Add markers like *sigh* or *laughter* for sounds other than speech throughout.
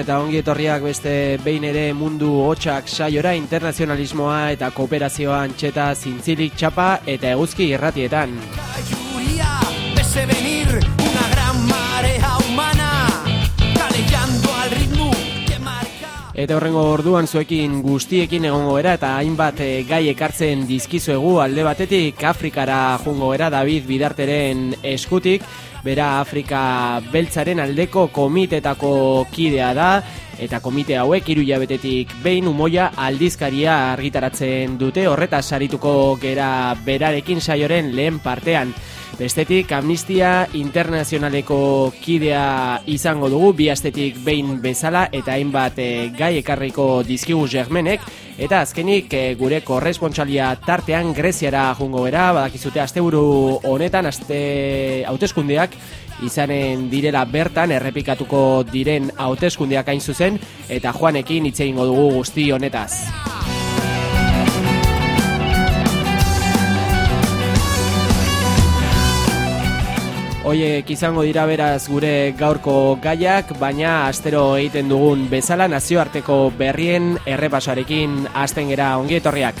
eta ongi etorriak beste behin ere mundu hotxak saiora internazionalismoa eta kooperazioa antxeta zintzilik txapa eta eguzki irratietan. Lluvia, vese venir una gran marea humana, calellando al ritmo que marca. Eta horrengo orduan zuekin guztiekin egongo era eta hainbat eh, gai ekartzen dizkizuegu alde batetik Afrikara jungo era David Bidarteren eskutik, bera Afrika beltzaren aldeko komitetako kidea da, eta komite hauek hiru jabetetik behin umoia aldizkaria argitaratzen dute horreta sarituko gera berarekin saioren lehen partean. Bestetik Amnistia Internazionaleko kidea izango dugu bi astetik behin bezala eta hainbat eh, gai ekarriko dizkigu Germenek eta azkenik eh, gure korrespontsalia tartean Greziara jungo bera badakizute asteburu honetan aste hauteskundeak izanen direla bertan errepikatuko diren hauteskundeak hain zuzen eta Juanekin hitze egingo dugu guzti honetaz. Oiek izango dira beraz gure gaurko gaiak, baina astero egiten dugun bezala nazioarteko berrien errepasoarekin hasten gera ongi etorriak.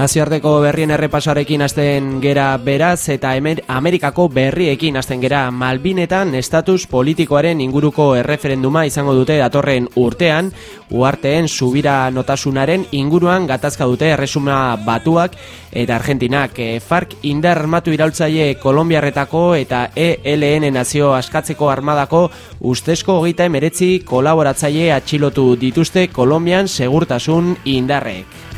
Nazioarteko berrien errepasoarekin hasten gera beraz eta Emer- Amerikako berriekin hasten gera Malbinetan estatus politikoaren inguruko erreferenduma izango dute datorren urtean, uarteen subira notasunaren inguruan gatazka dute erresuma batuak eta Argentinak e, FARC indar armatu iraultzaile Kolombiarretako eta ELN nazio askatzeko armadako ustezko hogeita emeretzi kolaboratzaile atxilotu dituzte Kolombian segurtasun indarrek.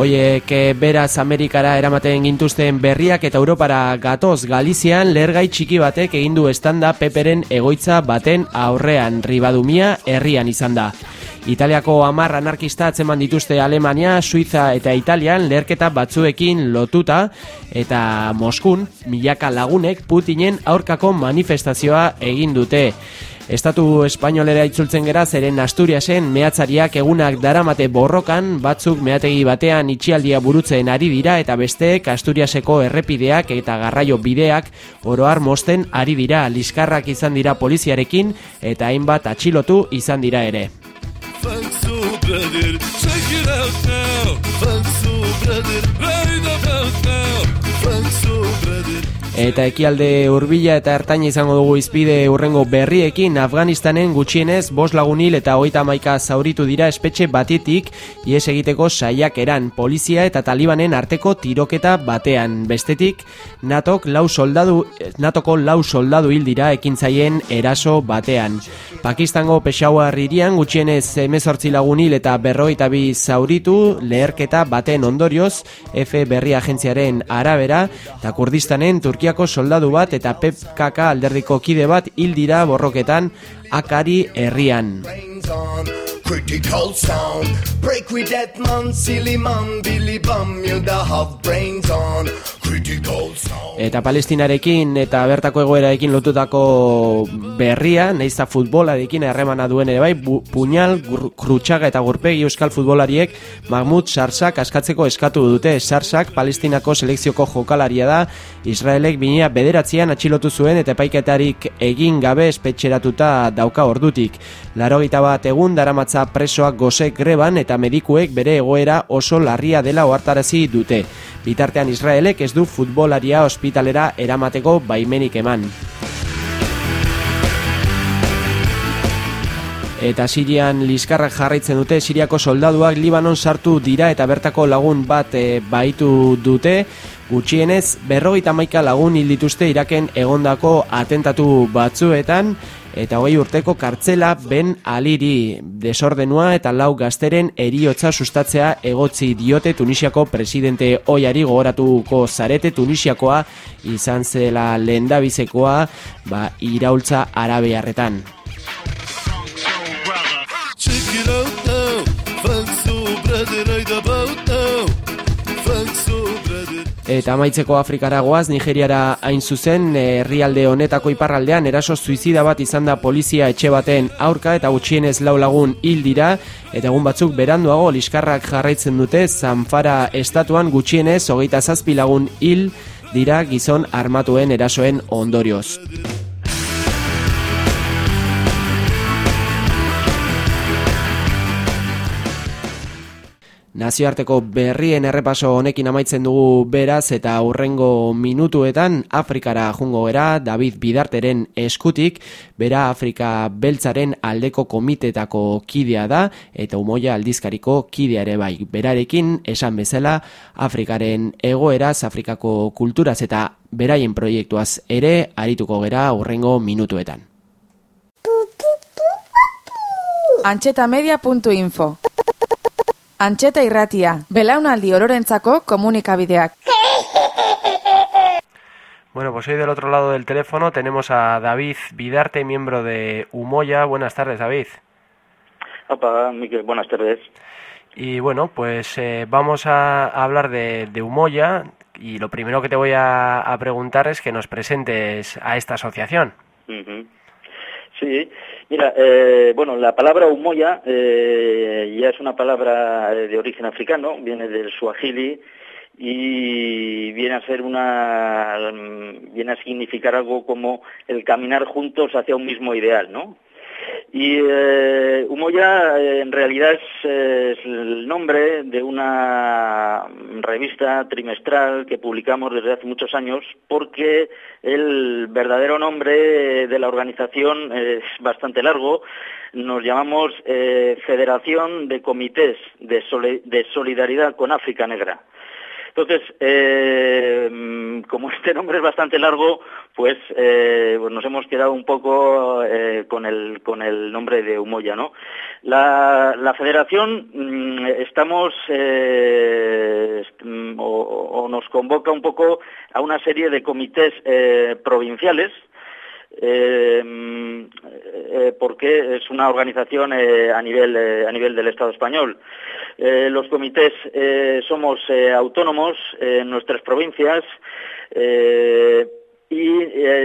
Oiek beraz Amerikara eramaten gintuzten berriak eta Europara gatoz Galizian lergai txiki batek egin du estanda peperen egoitza baten aurrean ribadumia herrian izan da. Italiako hamar anarkista atzeman dituzte Alemania, Suiza eta Italian lerketa batzuekin lotuta eta Moskun milaka lagunek Putinen aurkako manifestazioa egin dute. Estatu espainolera itzultzen gera zeren Asturiasen mehatzariak egunak daramate borrokan batzuk mehategi batean itxialdia burutzen ari dira eta besteek Asturiaseko errepideak eta garraio bideak oroar mosten ari dira. Liskarrak izan dira poliziarekin eta hainbat atxilotu izan dira ere. Eta ekialde hurbila eta ertaina izango dugu izpide urrengo berriekin Afganistanen gutxienez bos lagunil eta hogeita maika zauritu dira espetxe batitik ies egiteko saiak eran polizia eta talibanen arteko tiroketa batean. Bestetik, natok lau soldadu, natoko lau soldadu hil dira ekintzaien eraso batean. Pakistango Peshawar irian gutxienez emezortzi lagunil eta berroita bi zauritu leherketa baten ondorioz F berri agentziaren arabera eta Kurdistanen Turkia Turkiako soldadu bat eta PKK alderdiko kide bat hil dira borroketan akari herrian. Critical sound Break with that man Silly man Billy bum You da have brains on. Critical sound Eta palestinarekin eta bertako egoeraekin lotutako berria Neiza futbolarekin erremana duen ere bai Puñal, krutsaga eta gurpegi euskal futbolariek Mahmud Sarsak askatzeko eskatu dute. Sarsak palestinako selekzioko jokalaria da. Israelek binea bederatzean atxilotu zuen Eta paiketarik egin gabe espetxeratuta dauka ordutik. Laro bat egun daramatza presoak gozek greban eta medikuek bere egoera oso larria dela ohartarazi dute. Bitartean Israelek ez du futbolaria ospitalera eramateko baimenik eman. Eta Sirian liskarrak jarraitzen dute, Siriako soldaduak Libanon sartu dira eta bertako lagun bat e, baitu dute. Gutxienez, berrogeita maika lagun hil dituzte Iraken egondako atentatu batzuetan eta hogei urteko kartzela ben aliri. Desordenua eta lau gazteren eriotza sustatzea egotzi diote Tunisiako presidente oiari gogoratuko zarete. Tunisiakoa izan zela lehendabizekoa ba, iraultza arabearretan. Eta amaitzeko Afrikara goaz, Nigeriara hain zuzen, herrialde honetako iparraldean, eraso suizida bat izan da polizia etxe baten aurka eta gutxienez lau lagun hil dira, eta egun batzuk beranduago liskarrak jarraitzen dute, Zanfara estatuan gutxienez hogeita zazpi lagun hil dira gizon armatuen erasoen ondorioz. Nazioarteko berrien errepaso honekin amaitzen dugu beraz eta aurrengo minutuetan Afrikara jungo gera David Bidarteren eskutik, bera Afrika beltzaren aldeko komitetako kidea da eta umoia aldizkariko kidea ere bai. Berarekin esan bezala Afrikaren egoeraz, Afrikako kulturaz eta beraien proiektuaz ere arituko gera aurrengo minutuetan. Antxetamedia.info Antxeta irratia, belaunaldi ororentzako komunikabideak. Bueno, pues hoy del otro lado del teléfono tenemos a David Vidarte, miembro de Umoya. Buenas tardes, David. Opa, Miquel, buenas tardes. Y bueno, pues eh, vamos a hablar de, de, Umoya y lo primero que te voy a, a, preguntar es que nos presentes a esta asociación. Uh -huh. Sí, Mira, eh, bueno, la palabra humoya eh, ya es una palabra de origen africano, viene del suajili y viene a ser una, viene a significar algo como el caminar juntos hacia un mismo ideal, ¿no? Y eh, Humoya eh, en realidad es, el nombre de una revista trimestral que publicamos desde hace muchos años porque el verdadero nombre de la organización es bastante largo. Nos llamamos eh, Federación de Comités de Solidaridad con África Negra. Entonces, eh, como *laughs* este nombre es bastante largo, pues, eh, pues nos hemos quedado un poco eh, con, el, nombre de Humoya, ¿no? La, federación, mmm, estamos, eh, o, nos convoca un poco a una serie de comités provinciales, porque es una organización a nivel del Estado español. Eh, los comités eh, somos eh, autónomos en nuestras provincias y,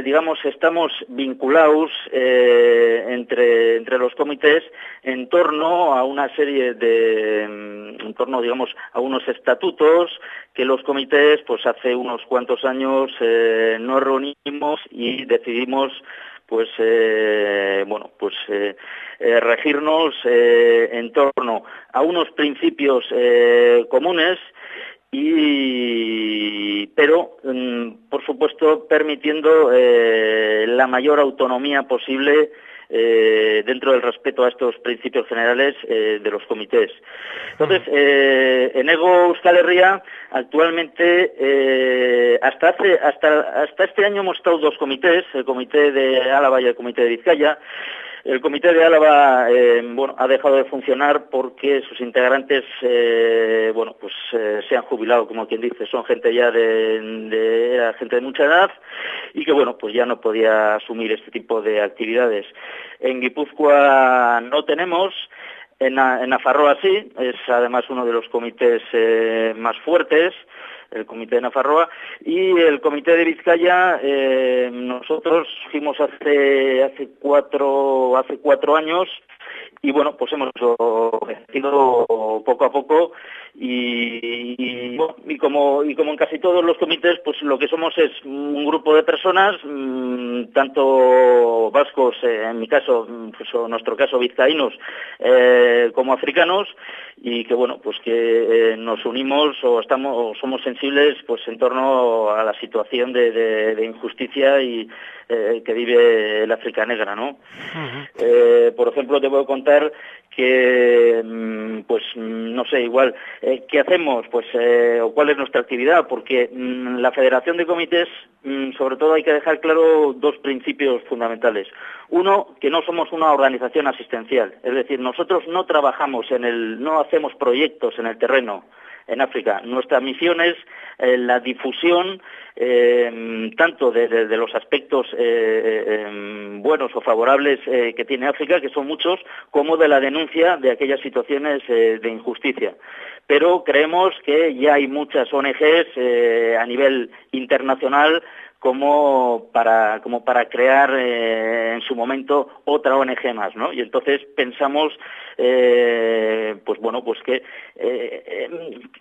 digamos, estamos vinculados entre, entre los comités en torno a una serie de, en torno, digamos, a unos estatutos que los comités, pues hace unos cuantos años nos reunimos y decidimos pues eh, bueno pues eh, eh, regirnos en torno a unos principios comunes y pero mm, por supuesto permitiendo eh, la mayor autonomía posible eh, dentro del respeto a estos principios generales eh, de los comités. Entonces, eh, en Ego Euskal Herria, actualmente, eh, hasta, hace, hasta, hasta este año hemos estado dos comités, el comité de Álava y el comité de Vizcaya, el comité de Álava eh, bueno, ha dejado de funcionar porque sus integrantes eh, bueno, pues, eh, se han jubilado, como quien dice, son gente ya de, de, gente de mucha edad y que bueno, pues ya no podía asumir este tipo de actividades. En Guipúzcoa no tenemos, en, en Afarroa sí, es además uno de los comités más fuertes, el comité de Nafarroa y el comité de Vizcaya eh, nosotros fuimos hace hace cuatro hace cuatro años y bueno pues hemos crecido poco a poco y, y, como y como en casi todos los comités pues lo que somos es un grupo de personas mmm, tanto vascos eh, en mi caso pues en nuestro caso vizcaínos eh, como africanos y que bueno pues que nos unimos o estamos o somos sensibles pues en torno a la situación de, de, de injusticia y eh, que vive el África negra no uh -huh. eh, por ejemplo te puedo contar que mm, pues no sé igual eh, qué hacemos pues eh, o cuál es nuestra actividad porque mm, la Federación de Comités mm, sobre todo hay que dejar claro dos principios fundamentales. Uno que no somos una organización asistencial. Es decir nosotros no trabajamos en el no hacemos proyectos en el terreno en África. Nuestra misión es eh, la difusión eh, tanto de, de, los aspectos eh, eh buenos o favorables eh, que tiene África, que son muchos, como de la denuncia de aquellas situaciones de injusticia. Pero creemos que ya hay muchas ONGs a nivel internacional como para como para crear en su momento otra ONG más, ¿no? Y entonces pensamos, pues bueno, pues que eh,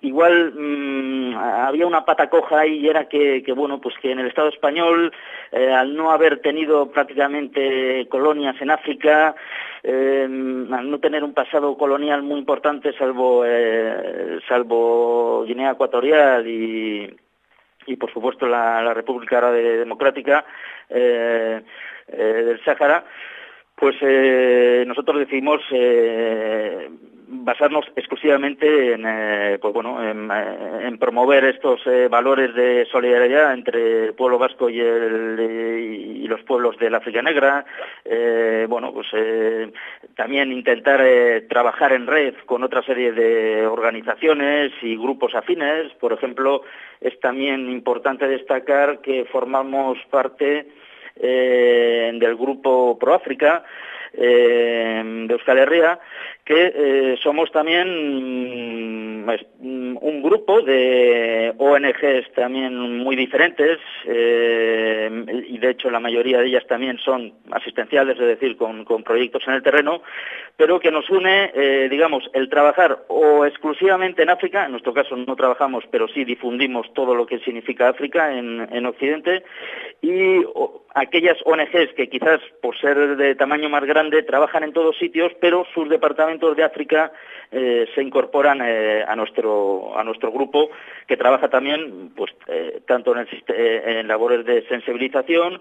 igual mmm, había una pata coja ahí y era que, que, bueno, pues que en el Estado español, eh, al no haber tenido prácticamente colonias en África, eh, al no tener un pasado colonial muy importante, salvo eh, salvo Guinea Ecuatorial y y por supuesto la, República Árabe Democrática del Sáhara, pues nosotros decidimos basarnos exclusivamente en, eh, pues bueno, en, en, promover estos eh, valores de solidaridad entre el pueblo vasco y, el, y los pueblos de la África Negra. Eh, bueno, pues eh, también intentar eh, trabajar en red con otra serie de organizaciones y grupos afines. Por ejemplo, es también importante destacar que formamos parte eh, del grupo Proáfrica eh, de Euskal Herria, que eh, somos también mm, un grupo de ONGs también muy diferentes eh, y de hecho la mayoría de ellas también son asistenciales, es decir, con, proyectos en el terreno, pero que nos une, eh, digamos, el trabajar o exclusivamente en África, en nuestro caso no trabajamos, pero sí difundimos todo lo que significa África en, en Occidente, y aquellas ONGs que quizás por ser de tamaño más grande trabajan en todos sitios, pero sus departamentos de África eh, se incorporan eh, a nuestro a nuestro grupo que trabaja también pues eh, tanto en, labores de sensibilización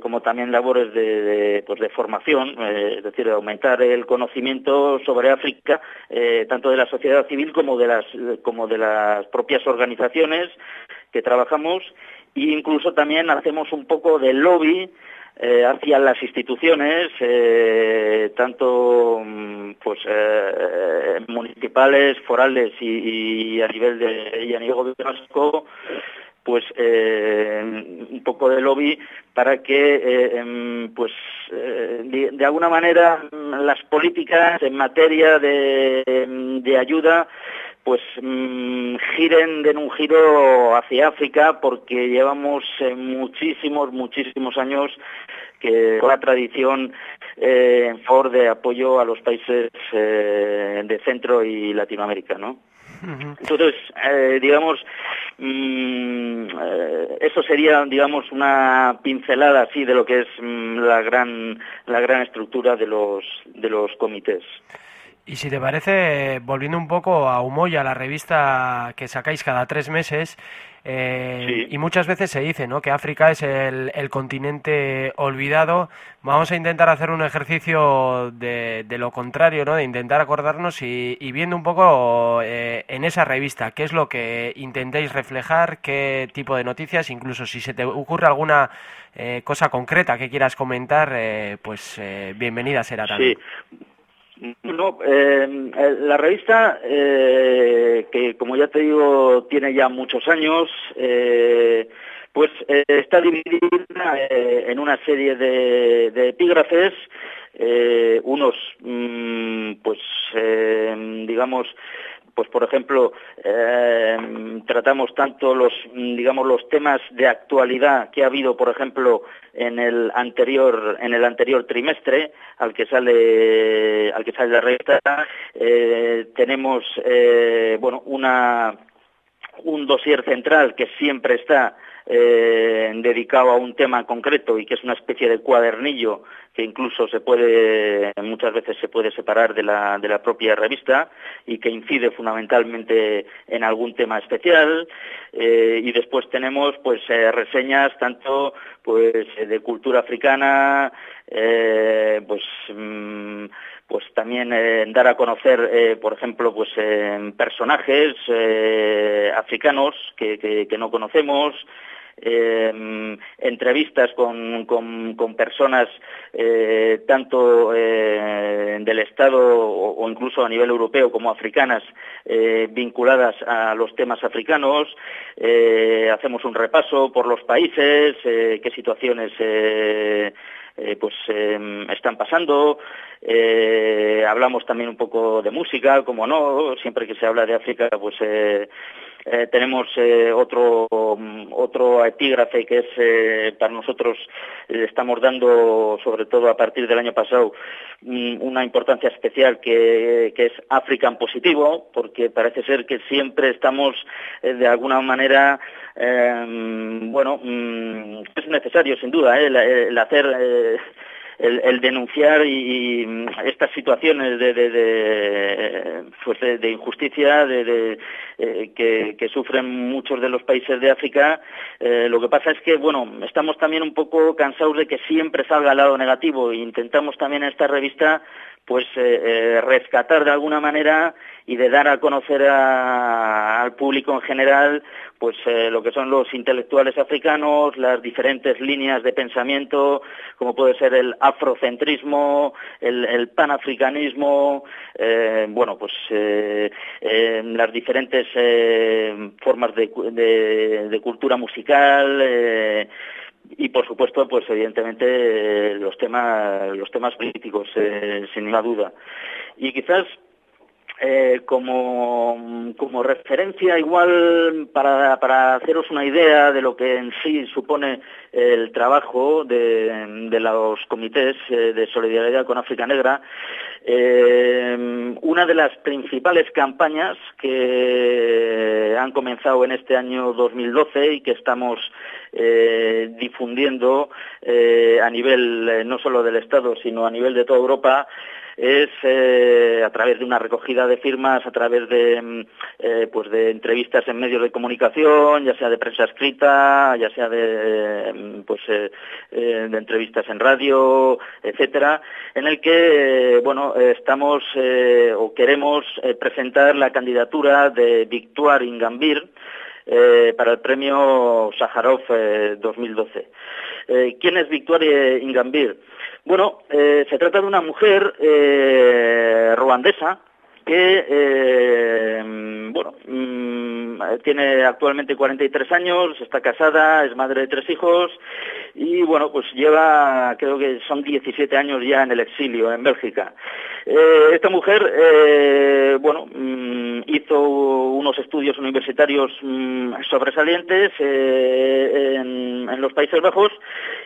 como también labores de, de, pues de formación es decir de aumentar el conocimiento sobre África tanto de la sociedad civil como de las como de las propias organizaciones que trabajamos e incluso también hacemos un poco de lobby eh, hacia las instituciones, eh, tanto pues eh, municipales, forales y, y, a nivel de y a nivel gobierno pues eh, un poco de lobby para que eh, pues eh, de, de, alguna manera las políticas en materia de, de ayuda pues mmm, giren den un giro hacia África porque llevamos eh, muchísimos, muchísimos años que la tradición eh, en favor de apoyo a los países eh, de Centro y Latinoamérica, ¿no? Entonces, eh, digamos, mmm, eh, eso sería, digamos, una pincelada así de lo que es mmm, la gran la gran estructura de los de los comités. Y si te parece, volviendo un poco a Humoya, la revista que sacáis cada tres meses, eh, y muchas veces se dice ¿no? que África es el, continente olvidado. Vamos a intentar hacer un ejercicio de, lo contrario, ¿no? de intentar acordarnos y, viendo un poco eh, en esa revista qué es lo que intentéis reflejar, qué tipo de noticias, incluso si se te ocurre alguna eh, cosa concreta que quieras comentar, pues bienvenida será también. No, eh, eh, la revista, eh, que como ya te digo, tiene ya muchos años, pues está dividida en una serie de, epígrafes, unos, mm, pues, digamos, pues por ejemplo eh, tratamos tanto los digamos los temas de actualidad que ha habido por ejemplo en el anterior en el anterior trimestre al que sale al que sale la revista eh, tenemos eh, bueno una un dossier central que siempre está eh, dedicado a un tema concreto y que es una especie de cuadernillo que incluso se puede, muchas veces se puede separar de la, de la propia revista y que incide fundamentalmente en algún tema especial. Eh, y después tenemos pues eh, reseñas tanto pues de cultura africana, pues mm, pues también dar a conocer, por ejemplo, pues personajes africanos que, que, no conocemos, eh, entrevistas con, con, personas eh, tanto eh, del Estado o, incluso a nivel europeo como africanas eh, vinculadas a los temas africanos. hacemos un repaso por los países, qué situaciones pues están pasando. hablamos también un poco de música, como no, siempre que se habla de África, pues eh, tenemos eh, otro, otro epígrafe que es eh, para nosotros, le estamos dando, sobre todo a partir del año pasado, mm, una importancia especial que, que, es África positivo, porque parece ser que siempre estamos de alguna manera, bueno, mm, es necesario sin duda el hacer el, denunciar y, mm, estas situaciones de, de, de, pues de injusticia de, eh, que, que, sufren muchos de los países de África. Eh, lo que pasa es que, bueno, estamos también un poco cansados de que siempre salga al lado negativo e intentamos también en esta revista pues eh, eh, rescatar de alguna manera y de dar a conocer al público en general pues eh, lo que son los intelectuales africanos, las diferentes líneas de pensamiento, como puede ser el afrocentrismo, el, panafricanismo, bueno, pues las diferentes formas de, de, cultura musical, y por supuesto pues evidentemente los temas los temas políticos eh, sin ninguna duda. Y quizás eh, como, como referencia igual para, para haceros una idea de lo que en sí supone el trabajo de, los comités eh, de solidaridad con África Negra, eh, una de las principales campañas que han comenzado en este año 2012 y que estamos difundiendo a nivel no solo del Estado, sino a nivel de toda Europa, es eh, a través de una recogida de firmas, a través de, mm, eh, pues de entrevistas en medios de comunicación, ya sea de prensa escrita, ya sea de, mm, pues, eh, de entrevistas en radio, etcétera, en el que, bueno, estamos o queremos presentar la candidatura de Victoire Ingambir, para el premio Sájarov 2012. ¿Quién es Victoire Ingambir? Bueno, eh, se trata de una mujer eh, ruandesa que, eh, bueno, mm, tiene actualmente 43 años, está casada, es madre de tres hijos y, bueno, pues lleva, creo que son 17 años ya en el exilio, en Bélgica. Eh, esta mujer, eh, bueno, mm, hizo unos estudios universitarios mm, sobresalientes en, en, los Países Bajos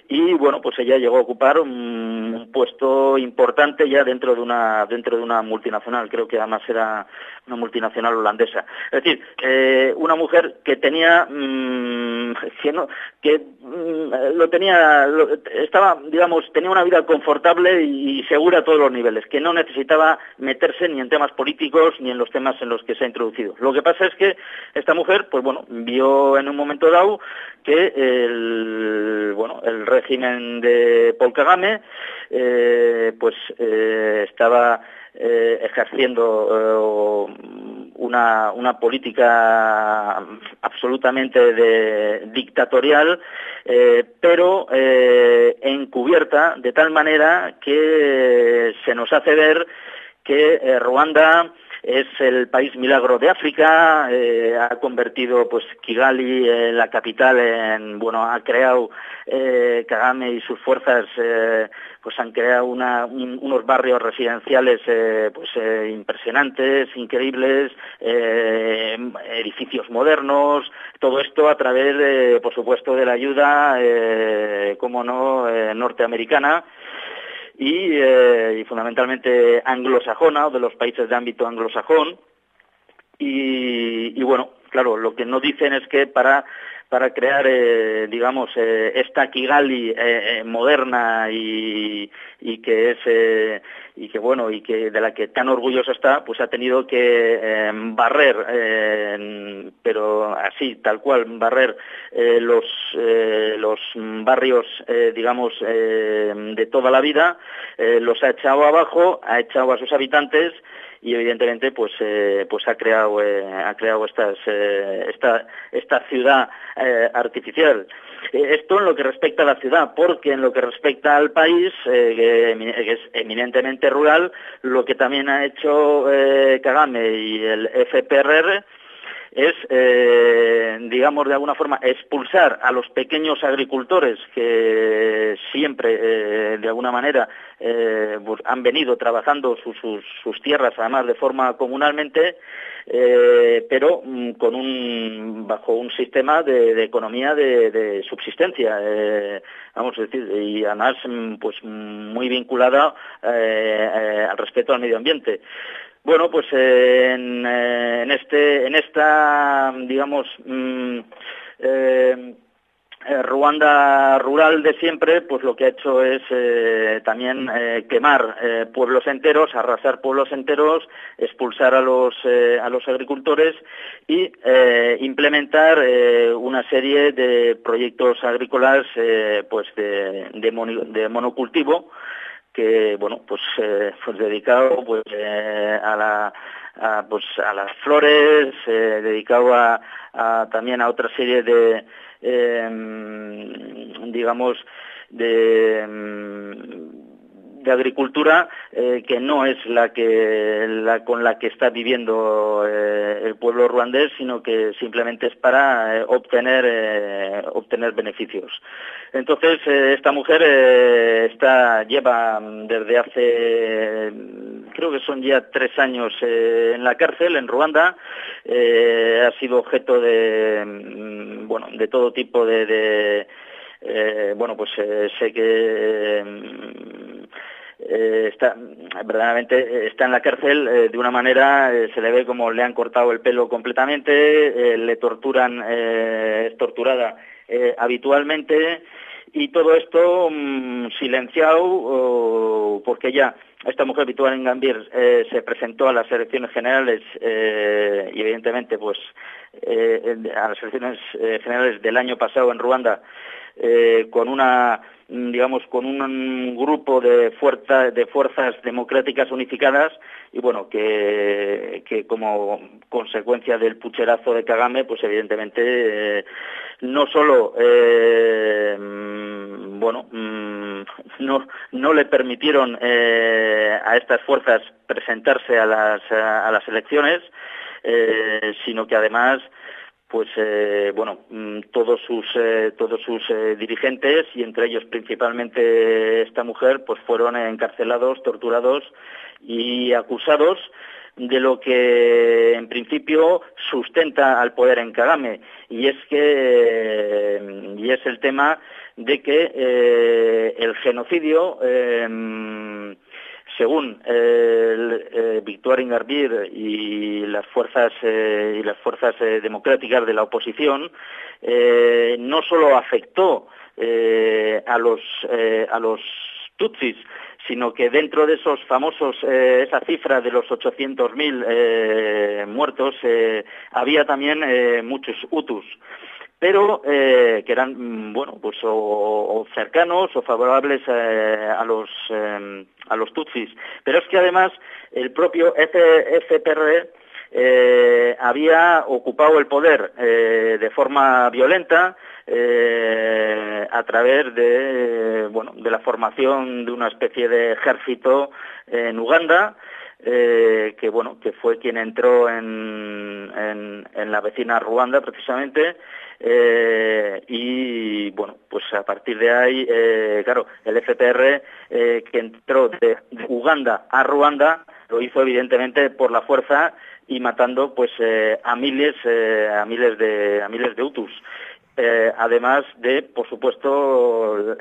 y, bueno, pues ella llegó a ocupar un puesto importante ya dentro de una dentro de una multinacional. Creo que además era una multinacional holandesa. Es decir, eh, una mujer que tenía, mm, que, lo tenía, lo- estaba, digamos, tenía una vida confortable y, segura a todos los niveles, que no necesitaba meterse ni en temas políticos ni en los temas en los que se ha introducido. Lo que pasa es que esta mujer, pues bueno, vio en un momento dado que el, bueno, el régimen de Paul Kagame, eh, pues eh, estaba eh, ejerciendo eh, una, una política absolutamente de- dictatorial, eh, pero eh, encubierta de tal manera que se nos hace ver que eh, Ruanda es el país milagro de África, eh, ha convertido pues Kigali, eh, la capital, en bueno, ha creado eh, Kagame y sus fuerzas eh, pues han creado unos barrios residenciales pues impresionantes, increíbles, edificios modernos, todo esto a través por supuesto, de la ayuda, como no, norteamericana y, eh, y fundamentalmente anglosajona o de los países de ámbito anglosajón. Y, y bueno claro lo que no dicen es que para para crear eh, digamos eh, esta Kigali eh, eh, moderna y, y que es eh, y que bueno y que de la que tan orgulloso está pues ha tenido que eh, barrer eh, pero así tal cual barrer eh, los eh, los barrios digamos de toda la vida los ha echado abajo ha echado a sus habitantes y evidentemente pues eh, pues ha creado eh, ha creado estas esta esta ciudad artificial esto en lo que respecta a la ciudad porque en lo que respecta al país eh, que, es eminentemente rural lo que también ha hecho eh, Kagame y el FPRR es, eh, digamos, de alguna forma expulsar a los pequeños agricultores que siempre, eh, de alguna manera, eh, pues, han venido trabajando sus tierras, además de forma comunalmente, eh, pero mm, con un, bajo un sistema de, economía de, subsistencia, eh, vamos a decir, y además, mm, pues muy vinculada eh, al respeto al medio ambiente. Bueno, pues en, en este, en esta, digamos, mm, eh, Ruanda rural de siempre, pues lo que ha hecho es eh, también eh, quemar pueblos enteros, arrasar pueblos enteros, expulsar a los a los agricultores y implementar una serie de proyectos agrícolas, pues de, de moni- de monocultivo que bueno pues pues dedicado pues a la a, pues a las flores dedicado a, también a otra serie de digamos de mm, de agricultura eh, que no es la que la con la que está viviendo eh, el pueblo ruandés sino que simplemente es para eh, obtener obtener beneficios. Entonces esta mujer está lleva mm, desde hace mm, creo que son ya tres años en la cárcel en Ruanda. Ha sido objeto de mm, bueno de todo tipo de, bueno pues sé que eh, está verdaderamente eh, está en la cárcel eh, de una manera eh, se le ve como le han cortado el pelo completamente le torturan es torturada habitualmente y todo esto mm, silenciado porque ya esta mujer habitual en Gambir eh, se presentó a las elecciones generales y evidentemente pues a las elecciones generales del año pasado en Ruanda con una digamos con un grupo de fuerza, de fuerzas democráticas unificadas y bueno que, como consecuencia del pucherazo de Kagame pues evidentemente eh, no solo eh, mm, bueno mm, no no le permitieron eh, a estas fuerzas presentarse a las a las elecciones eh, sino que además pues eh, bueno mm, todos sus eh, todos sus eh, dirigentes y entre ellos principalmente esta mujer pues fueron encarcelados torturados y acusados de lo que en principio sustenta al poder en Kagame. Y es que y es el tema de que eh, el genocidio eh, según eh, eh, Victoire Ingarbir y las fuerzas eh, y las fuerzas eh, democráticas de la oposición, no solo afectó a los a los tutsis, sino que dentro de esos famosos, esa cifra de los 800.000 eh, muertos, eh, había también muchos hutus pero eh, que eran mm, bueno pues o, cercanos o favorables eh, a los eh, a los tutsis. Pero es que además el propio FPR eh, había ocupado el poder de forma violenta a través de bueno de la formación de una especie de ejército en Uganda que bueno que fue quien entró en, en, en la vecina Ruanda precisamente eh, y bueno pues a partir de ahí eh, claro el FPR eh, que entró de, Uganda a Ruanda lo hizo evidentemente por la fuerza y matando pues a miles a miles de a miles de hutus. Además de, por supuesto,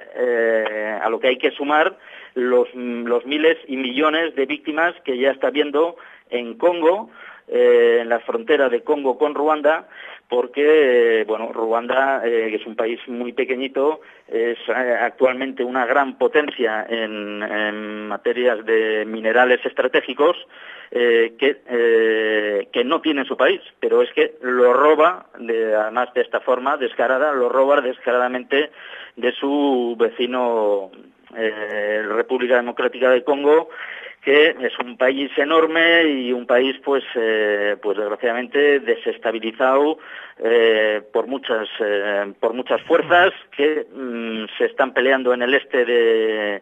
a lo que hay que sumar los, los miles y millones de víctimas que ya está viendo en Congo, en la frontera de Congo con Ruanda, porque, bueno, Ruanda, eh, que es un país muy pequeñito, es eh, actualmente una gran potencia en, en materias de minerales estratégicos eh, que, eh, no tiene su país, pero es que lo roba, de, además de esta forma descarada, lo roba descaradamente de su vecino República Democrática de Congo, que es un país enorme y un país pues eh, pues desgraciadamente desestabilizado eh, por muchas eh, por muchas fuerzas que mm, se están peleando en el este de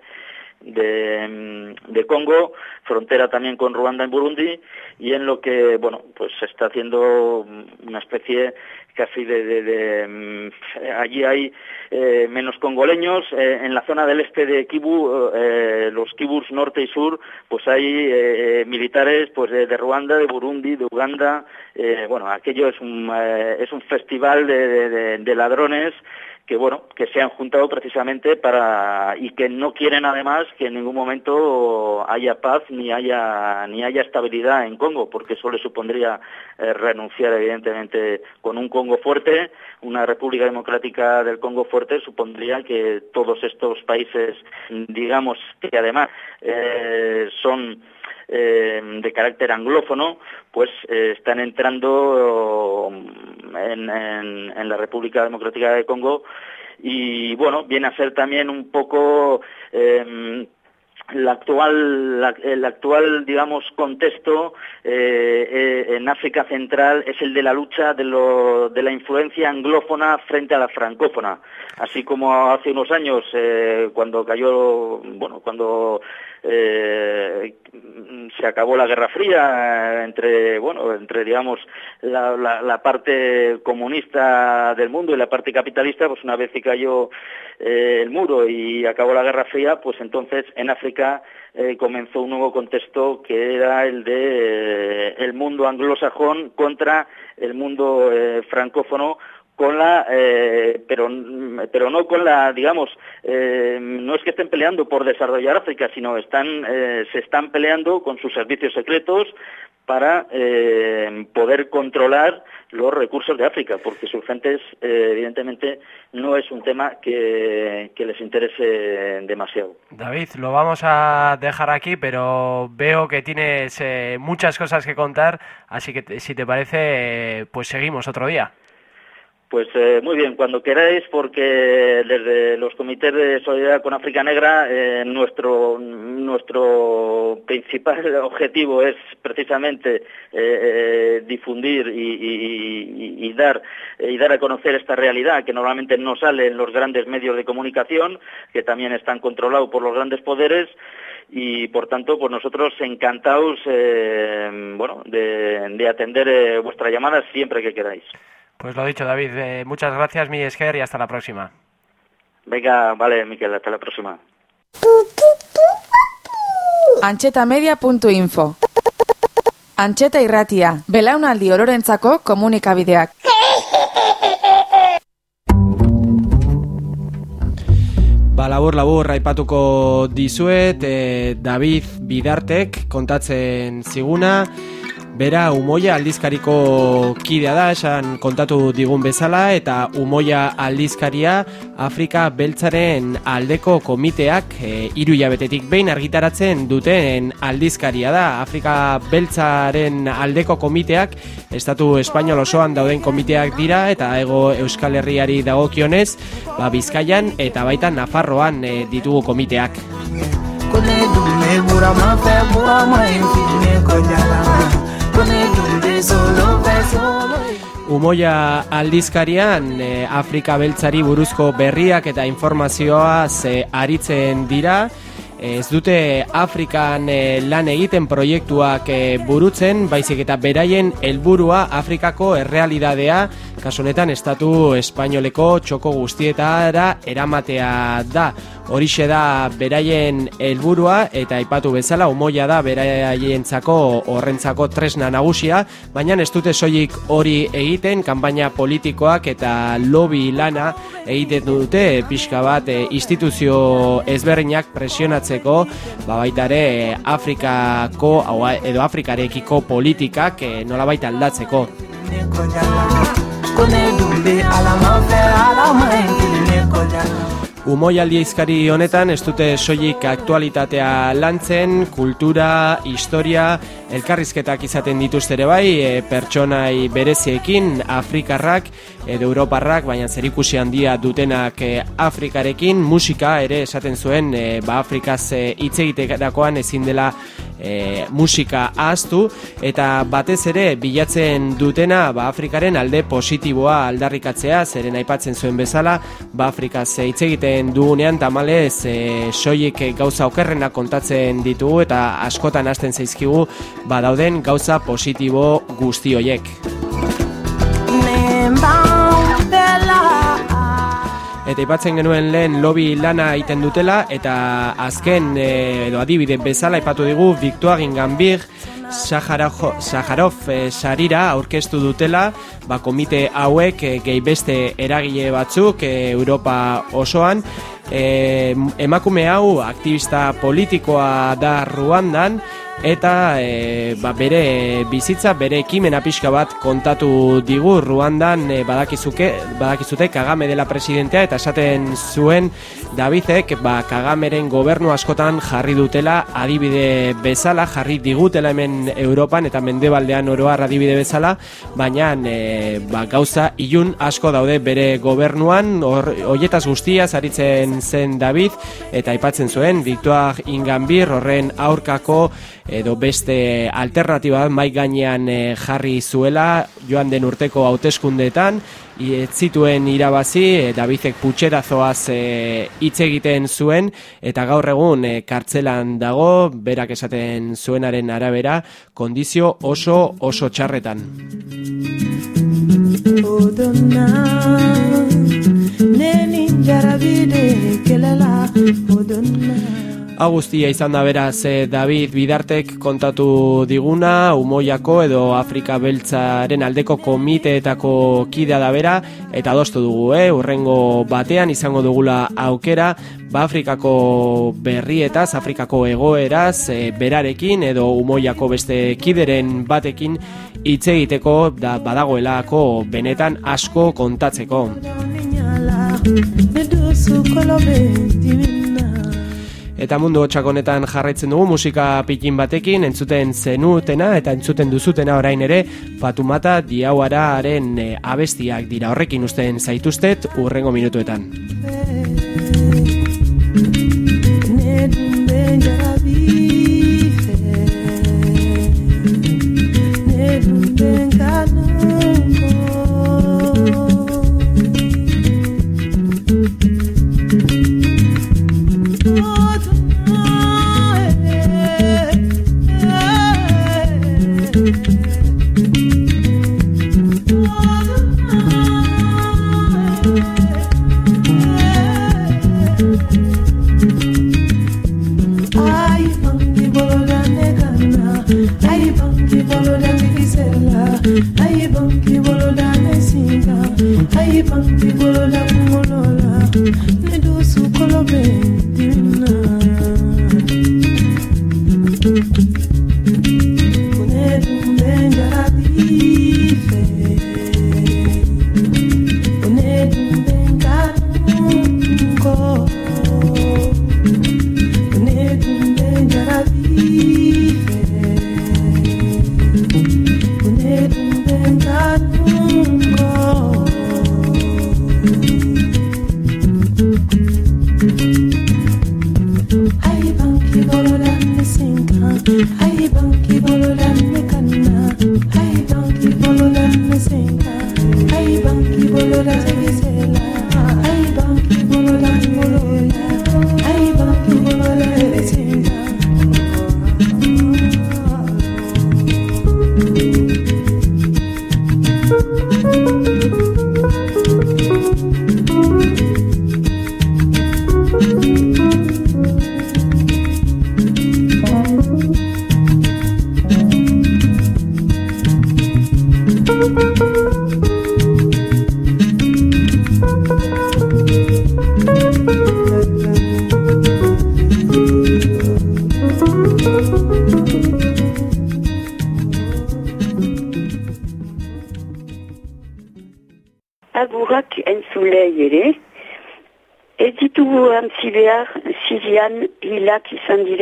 de, Congo, frontera también con Ruanda en Burundi, y en lo que, bueno, pues se está haciendo una especie casi de... de, de mm, allí hay eh, menos congoleños, eh, en la zona del este de Kivu, eh, los Kibus norte y sur, pues hay militares pues de, Ruanda, de Burundi, de Uganda, bueno, aquello es un, es un festival de, de ladrones que bueno que se han juntado precisamente para y que no quieren además que en ningún momento haya paz ni haya ni haya estabilidad en Congo porque eso le supondría eh, renunciar evidentemente con un Congo fuerte una República Democrática del Congo fuerte supondría que todos estos países digamos que además eh, son eh, de carácter anglófono, pues eh, están entrando en, en, en, la República Democrática de Congo y bueno, viene a ser también un poco eh, la actual, la, el actual, digamos, contexto eh, en África Central es el de la lucha de, lo, de la influencia anglófona frente a la francófona. Así como hace unos años, cuando cayó, bueno, cuando eh, se acabó la Guerra Fría entre, bueno, entre, digamos, la, la, la, parte comunista del mundo y la parte capitalista, pues una vez que cayó eh, el muro y acabó la Guerra Fría, pues entonces en África eh, comenzó un nuevo contexto que era el de eh, el mundo anglosajón contra el mundo eh, francófono con la eh, pero pero no con la digamos eh, no es que estén peleando por desarrollar África sino están eh, se están peleando con sus servicios secretos para eh, poder controlar los recursos de África, porque sus gentes, evidentemente, no es un tema que, que, les interese demasiado. David, lo vamos a dejar aquí, pero veo que tienes muchas cosas que contar, así que si te parece, pues seguimos otro día. Pues eh, muy bien, cuando queráis, porque desde los comités de solidaridad con África Negra, eh, nuestro, nuestro principal *laughs* objetivo es precisamente eh, difundir y, dar, y dar a conocer esta realidad que normalmente no sale en los grandes medios de comunicación, que también están controlados por los grandes poderes y por tanto pues nosotros encantados eh, bueno de, de atender eh, vuestra llamada siempre que queráis. Pues lo dicho, David. Eh, muchas gracias, mi Esquer, y hasta la próxima. Venga, vale, Miquel, hasta la próxima. Antxetamedia.info Antxeta irratia, belaunaldi ororentzako komunikabideak. Ba, labur labur aipatuko dizuet e, David Bidartek kontatzen ziguna Bera Umoia aldizkariko kidea da, esan kontatu digun bezala, eta Umoia aldizkaria Afrika Beltzaren aldeko komiteak e, iru jabetetik behin argitaratzen duten aldizkaria da. Afrika Beltzaren aldeko komiteak Estatu Espainol osoan dauden komiteak dira, eta ego Euskal Herriari dagokionez, ba, Bizkaian eta baita Nafarroan e, ditugu komiteak. Umoia aldizkarian e, Afrika beltzari buruzko berriak eta informazioa ze aritzen dira. Ez dute Afrikan e, lan egiten proiektuak e, burutzen, baizik eta beraien helburua Afrikako errealidadea, kasunetan estatu espainoleko txoko guztietara eramatea da. Horixe da beraien helburua eta aipatu bezala umoia da beraientzako horrentzako tresna nagusia, baina ez dute soilik hori egiten kanpaina politikoak eta lobby lana egiten dute pixka bat e, instituzio ezberdinak presionatzeko, ba baita ere Afrikako edo Afrikarekiko politikak e, nolabait aldatzeko. Umoialdi izkari honetan ez dute soilik aktualitatea lantzen, kultura, historia, elkarrizketak izaten dituzte ere bai, e, pertsonai bereziekin, Afrikarrak edo Europarrak, baina zerikusi handia dutenak e, Afrikarekin, musika ere esaten zuen, e, ba Afrikaz hitz egiterakoan ezin dela e, musika ahaztu eta batez ere bilatzen dutena ba, Afrikaren alde positiboa aldarrikatzea zeren aipatzen zuen bezala ba, Afrika hitz egiten dugunean tamalez e, soilik gauza okerrena kontatzen ditugu eta askotan hasten zaizkigu ba, dauden gauza positibo guzti hoiek. Eta ipatzen genuen lehen lobby lana egiten dutela eta azken e, edo adibide bezala ipatu digu Victoire Ingambir Saharov e, sarira aurkeztu dutela ba, komite hauek e, gehi beste eragile batzuk e, Europa osoan. E, emakume hau aktivista politikoa da Ruandan eta e, ba, bere bizitza, bere ekimena pixka bat kontatu digu Ruandan e, badakizuke, badakizute Kagame dela presidentea eta esaten zuen Davidek ba, Kagameren gobernu askotan jarri dutela adibide bezala, jarri digutela hemen Europan eta mendebaldean oroar adibide bezala, baina e, ba, gauza ilun asko daude bere gobernuan, hoietaz guztia zaritzen zen David eta aipatzen zuen Victoire Ingambir horren aurkako edo beste alternatiba mai gainean e, jarri zuela joan den urteko hauteskundeetan. Ez zituen irabazi e, Davidek putxerazoaz e, hitz egiten zuen. Eta gaur egun e, kartzelan dago berak esaten zuenaren arabera kondizio oso oso txarretan. Odona Nenin jarabide kelela Odona Agustia izan da beraz eh, David Bidartek kontatu diguna Umoiako edo Afrika Beltzaren aldeko komiteetako kidea da bera eta adostu dugu, eh? urrengo batean izango dugula aukera ba Afrikako berrietaz, Afrikako egoeraz, e, berarekin edo Umoiako beste kideren batekin hitz egiteko da badagoelako benetan asko kontatzeko. Eta mundu honetan jarraitzen dugu musika pikin batekin, entzuten zenutena eta entzuten duzutena orain ere, Fatumata Diauararen e, abestiak dira horrekin usten zaituztet urrengo minutuetan. Nedosu kolobe.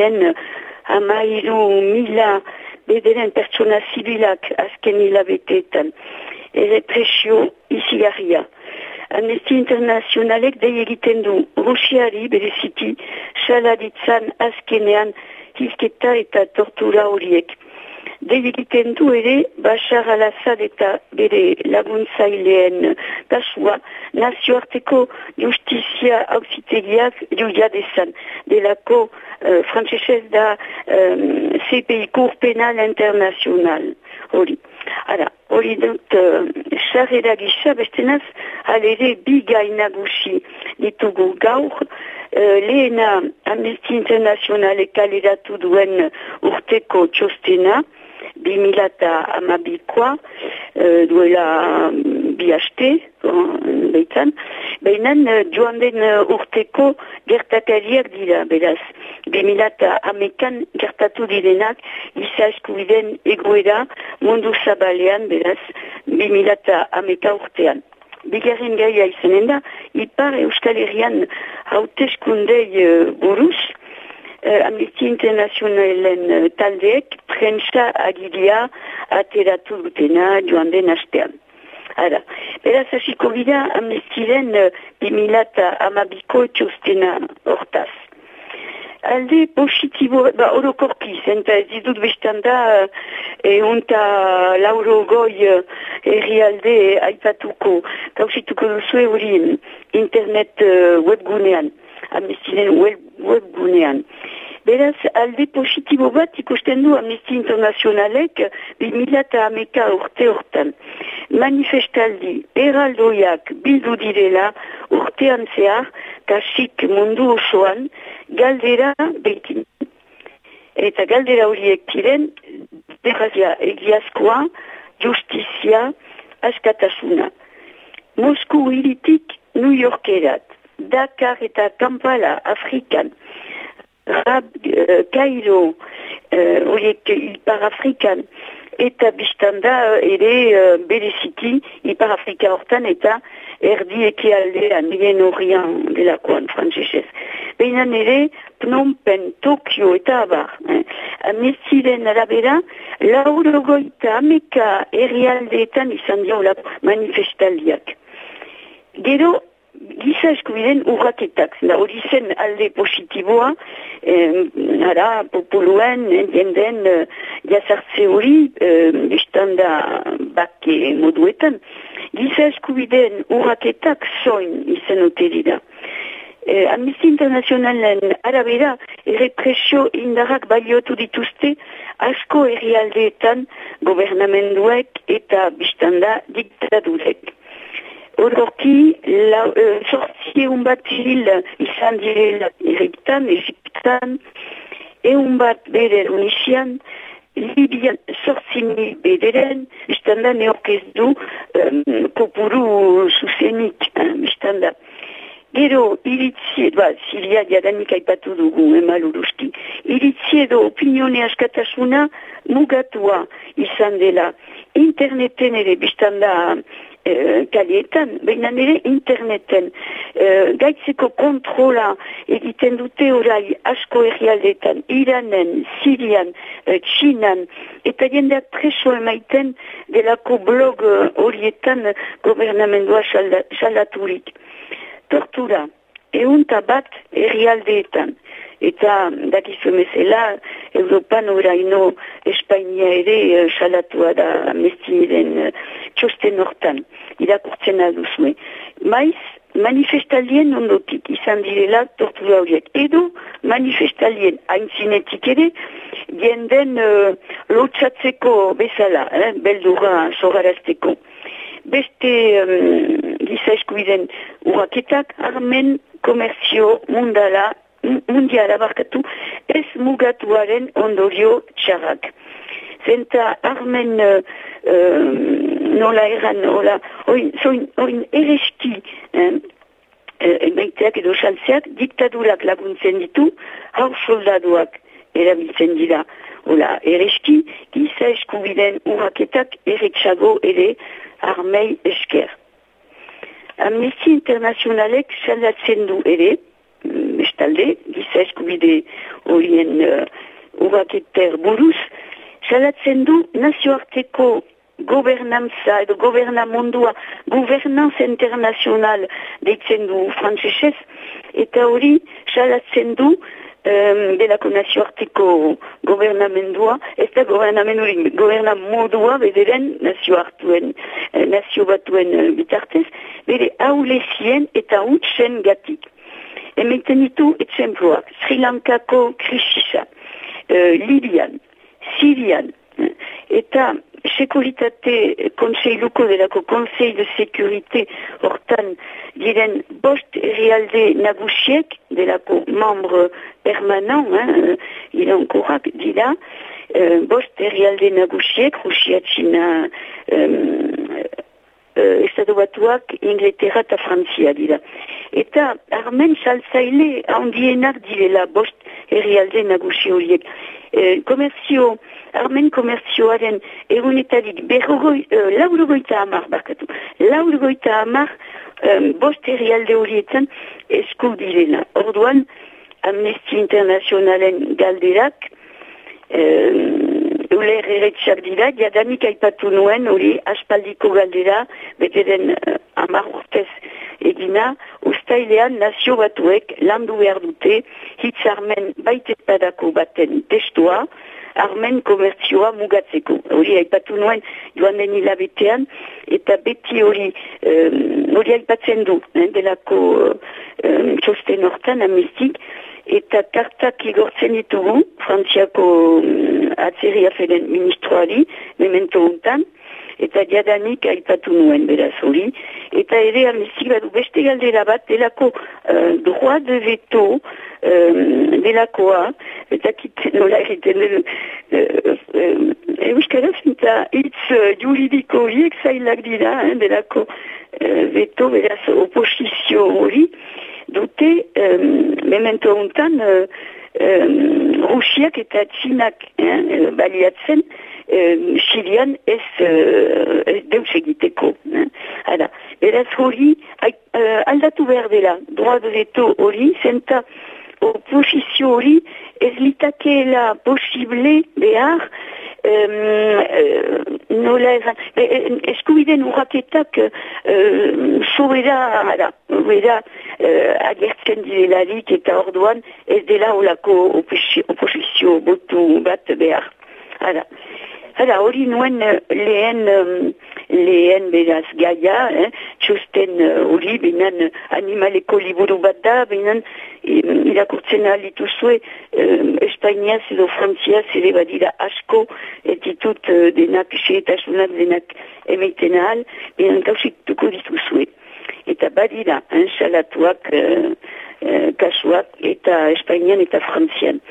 Izan diren amairu mila bederen pertsona zibilak azken hilabeteetan. Errepresio izigarria. Amnesty Internationalek dei egiten du Rusiari bereziki saladitzan azkenean hilketa eta tortura horiek. Dei egiten du ere Bashar al-Assad eta bere laguntzaileen kasua nazioarteko justizia auzitegiak juia desan. Delako uh, frantzesez da um, CPI Cour Penal International hori. Ara, hori dut sarrera uh, gisa bestenaz alere bi gainagusi ditugu gaur uh, lehena Amnesty International ekaleratu duen urteko txostena bi mila eta amabikoa uh, duela bi haste behitzen, behinan joan den urteko gertakariak dira, beraz. Bi mila eta amekan gertatu direnak isa eskubiden egoera mundu zabalean, beraz bi mila eta ameka urtean. Bigarren gaia izanen da, ipar Euskal Herrian hauteskundei uh, buruz, uh, Amnesty Internationalen uh, taldeek prentsa agiria ateratu dutena joan den astean. Ara, beraz hasiko gira amnestiren uh, bimilata amabiko txostena hortaz. Alde positibo, ba, orokorki, zenta ez ditut bestan da, eunta lauro goi herrialde aipatuko, kausituko duzu hori internet webgunean, amnestiren web, webgunean. Beraz, alde positibo bat ikusten du Amnesty Internationalek bi mila eta ameka urte hortan. Manifestaldi, eraldoiak bildu direla urtean zehar, kasik mundu osoan, galdera behitin. Eta galdera horiek diren, derazia egiazkoa, justizia, askatasuna. Mosku iritik New Yorkerat, Dakar eta Kampala, Afrikan, Rab, uh, Cairo, horiek uh, ipar Afrikan, eta biztanda ere uh, bereziki ipar Afrika hortan eta erdi ekialdean, nien horrian delakoan frantzesez. Behinan ere, Phnom Penh, Tokio eta abar. Eh? Amestiren arabera, laurogoita ameka herrialdeetan izan diola manifestaldiak. Gero, giza eskubiden urraketak, da hori zen alde positiboa, eh, ara, populuen, jenden, eh, jazartze hori, eh, istanda bakke moduetan, giza eskubiden urraketak zoin izen oterida. Eh, Amnesty Internationalen arabera, errepresio indarrak baliotu dituzte, asko herrialdeetan gobernamenduek eta bistanda diktadurek. Oroki, sortzi egun bat hil izan direla Egiptan, Egiptan, egun bat beder unizian, Libian sortzi mi bederen, biztanda neok ez du um, kopuru zuzenik, biztanda. Gero, iritzi, ba, Siria jadanik aipatu dugu, emal uruski. Iritzi edo opinione askatasuna mugatua izan dela. Interneten ere biztan da e, kalietan, baina nire interneten e, gaitzeko kontrola egiten dute orai asko errealdetan, Iranen, Sirian, e, Txinan, eta jendeak preso emaiten delako blog horietan gobernamendua salaturik. Tortura, eunta bat herrialdeetan. Eta dakizu mesela, Europan oraino Espainia ere salatua da amestiren uh, txosten hortan, irakurtzen alduzue. Maiz, manifestalien ondotik izan direla tortura horiek. Edo manifestalien haintzinetik ere, jenden uh, lotxatzeko bezala, eh, beldura sogarazteko. Beste um, giza eskubiden uraketak, armen, komerzio, mundala, mundiala barkatu, ez mugatuaren ondorio txarrak. Zenta armen uh, uh, nola erran, nola, oin, zoin, oin ereski, eh, emaiteak edo saltzeak, diktadurak laguntzen ditu, hau soldaduak erabiltzen dira. Ola, ereski, giza eskubiden uraketak eretxago ere armei esker. Amnesty Internationalek salatzen du ere, bestalde, giza eskubide horien uh, uraketer buruz, salatzen du nazioarteko gobernantza edo gobernamondua, governanz internazional deitzen du frantzesez, eta hori salatzen du um, delako nazioarteko gobernamendua, ez da gobernamendurik, gobernamodua bederen nazioartuen, eh, nazio batuen eh, bitartez, bere haulezien eta utsen gatik. Hemeiten ditu etzempluak, Sri Lankako krisisa, uh, Libian, Sirian, eta sekuritate konseiluko delako konsei de sekurite hortan diren bost realde nagusiek delako membre permanent, hein, ilankorak dira, uh, bost realde nagusiek, Rusia, China, um, uh, estatu batuak Inglaterra eta Frantzia dira. Eta armen saltzaile handienak direla bost herrialde nagusi horiek. E, komerzio, armen komerzioaren egunetarik berrogoi, uh, laurogoita amar, bakatu, laurogoita amar um, bost herrialde horietan esku direla. Orduan, Amnesty Internationalen galderak, Euler erretxak dira, jadanik aipatu nuen, hori aspaldiko galdera, beteren uh, amar urtez egina, ustailean nazio batuek landu behar dute, hitz armen baitepadako baten testua, armen komertzioa mugatzeko. Hori aipatu nuen joan den hilabetean, eta beti hori hori aipatzen du, eh, delako um, txosten hortan amestik, eta kartak igortzen ditugu, frantziako um, atzerri aferen ministroari, memento hontan, eta jadanik aipatu nuen beraz hori, eta ere amnistik badu beste galdera bat, delako uh, droit de veto um, delakoa, eta kit nola egiten den, uh, uh, euskaraz eta hitz uh, juridiko horiek zailak dira, eh, delako uh, veto beraz oposizio hori, dute um, memento hontan uh, um, Rusiak eta Txinak eh, baliatzen um, Sirian ez, uh, ez deus egiteko. Eh. Hala, beraz hori uh, aldatu behar dela, droa de veto hori, zenta oposizio hori ez litakeela posible behar um, nola ezan, eskubiden urraketak sobera, hala, sobera uh, agertzen direlarik eta orduan ez dela olako oposizio botu bat behar. Hala hori nuen lehen um, lehen beraz gaia, eh? txusten hori, uh, binan animaleko liburu bat da, binan irakurtzen alitu zue um, Espainiaz edo Frantziaz ere badira asko etitut uh, denak seetasunak denak emeiten ahal, binan kausik tuko dituzue. Eta badira, salatuak uh, uh, kasuak eta Espainian eta Frantzian.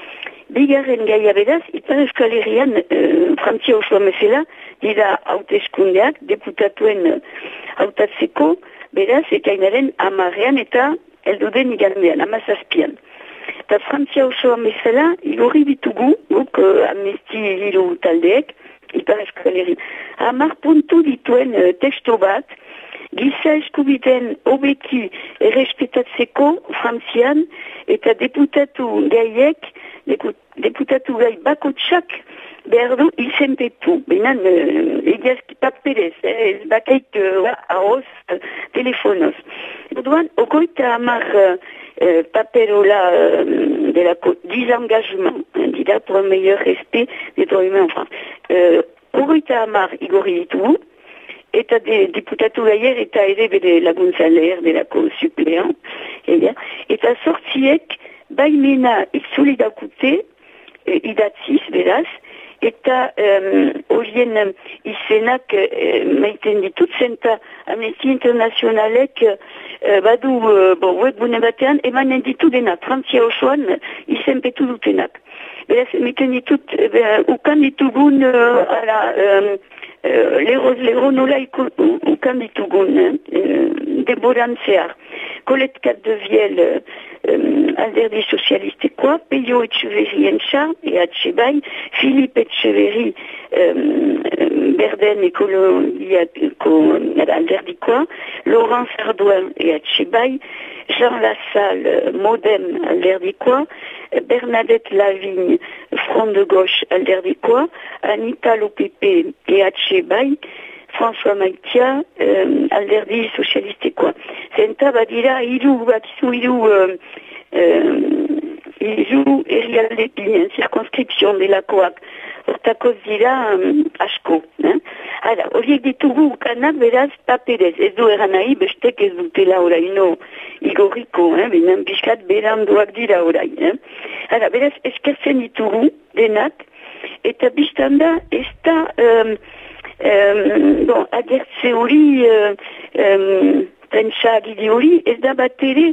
Bigarren gaia beraz, Ipar Euskal Herrian, uh, Frantzia osoa mesela, dira hauteskundeak, deputatuen hautatzeko, beraz, ekainaren amarrean eta elduden igandean, amazazpian. Eta Frantzia osoan bezala, igorri ditugu, guk uh, amnesti hiru taldeek, ipar eskaleri. Amar puntu dituen uh, testo bat, giza eskubiden hobeki errespetatzeko Frantzian, eta deputatu gaiek, depu- deputatu gai bakotsak, behar du izenpetu. Behinan, uh, egiazki paperez, eh, ez bakaik uh, ahoz, uh, telefonoz. Orduan, ogoita amar uh, euh, paperola de la co- disengagement, dira pour un meilleur respect des droits humains en France. Euh, Ogoita amar igorri ditugu, eta de, diputatu gaier eta ere bere laguntza leher delako suplean, ega, eta sortziek baimena itzuli daukute, e, idatziz beraz, eta horien um, izenak uh, maiten ditut zenta Amnesty Internationalek uh, badu uh, bo, webgune batean emanen ditu denak, Frantzia osoan izenpetu dutenak. Beraz, maiten ditut, uh, ukan ditugun uh, ala, um, uh, lero, lero nola iku, u- ukan ditugun uh, deboran zehar. Colette Capdeviel uh, um, alderdi sozialistekoa, Peio Etxeverri entxa, EH bai, Philippe Etxeverri um, um, Berden ekologiako nada, alderdikoa, Laurent Sardouin EH bai, Jean Lassalle, Modem, Alderdicois, Bernadette Lavigne, Front de gauche, Alderdicois, Anita Lopépé et Haché François Maïtia, euh, Alderdi, socialiste et quoi. C'est un ilou, batisou, ilou, euh, euh, hiru herrialdekin, circonscription delakoak. Hortakoz dira um, asko. Eh? Hala, horiek ditugu ukanak beraz paperez. Ez du eran nahi, bestek ez dutela oraino igorriko, eh? benen biskat beranduak dira orai. Eh? Hala, beraz eskertzen ditugu denak, eta biztanda ez da... Um, um, bon, agertze hori, uh, um, prentsa agiri hori, ez da bat ere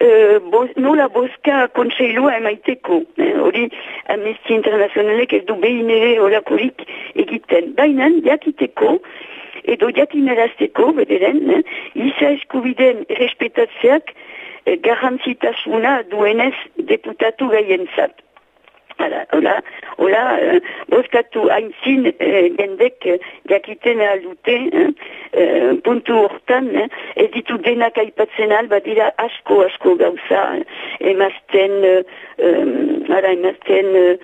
uh, bo, nola boska kontseilua emaiteko. eh, Hori Amnesty Internationalek ez du behin ere horakorik egiten. Baina, jakiteko, edo jakinarazteko, bederen, eh, giza eskubiden errespetatzeak eh, garrantzitasuna duenez deputatu gaientzat. Hala, hola, hola, uh, bozkatu haintzin uh, jendek uh, jakiten aldute, eh, uh, puntu hortan, eh, ez ditu denak aipatzen al, badira asko, asko gauza, eh, emazten, um, ara, emazten uh,